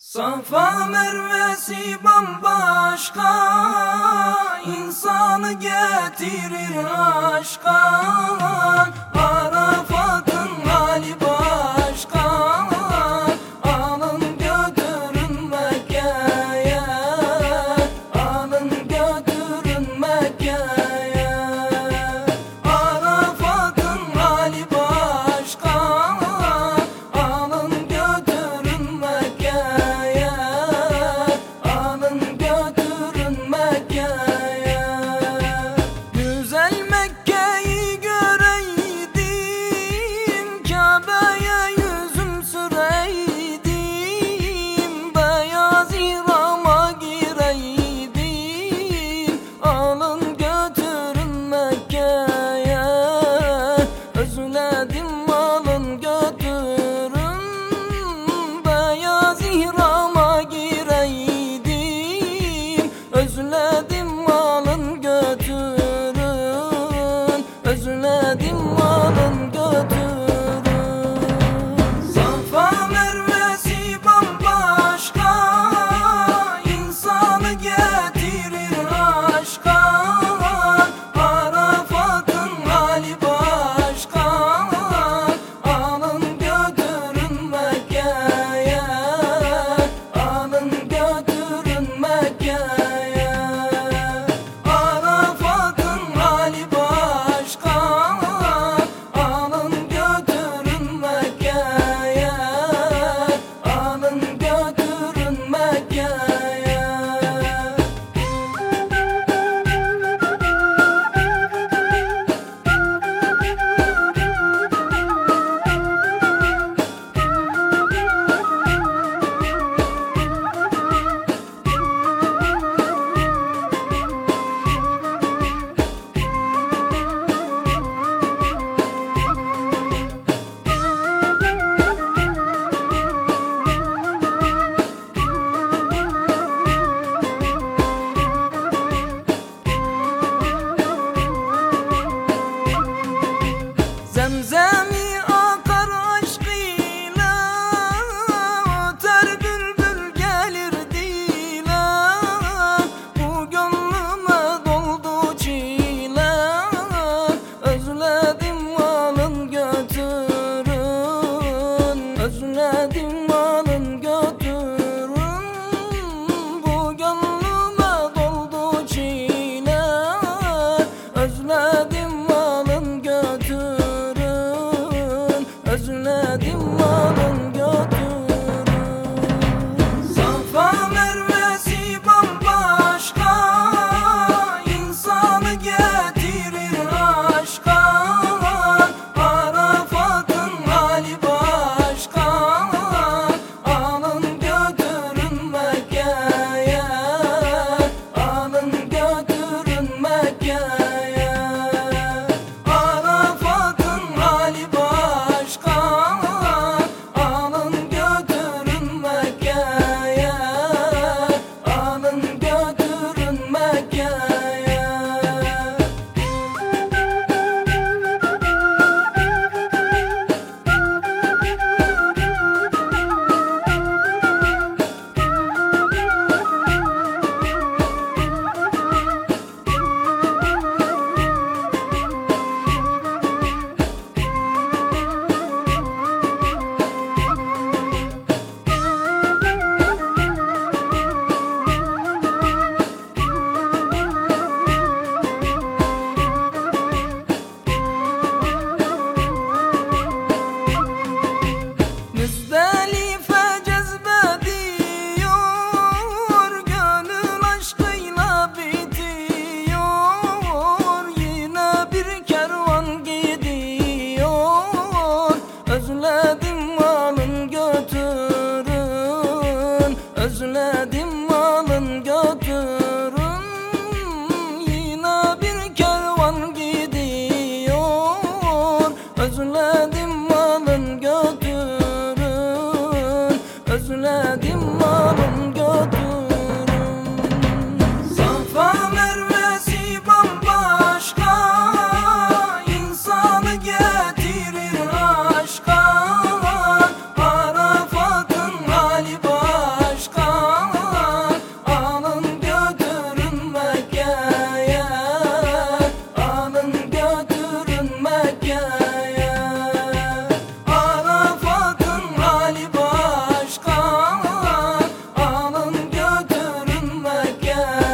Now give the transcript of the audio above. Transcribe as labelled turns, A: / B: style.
A: Safa mervesi bambaşka İnsanı getirir aşka. نادم Özledim malın götü love.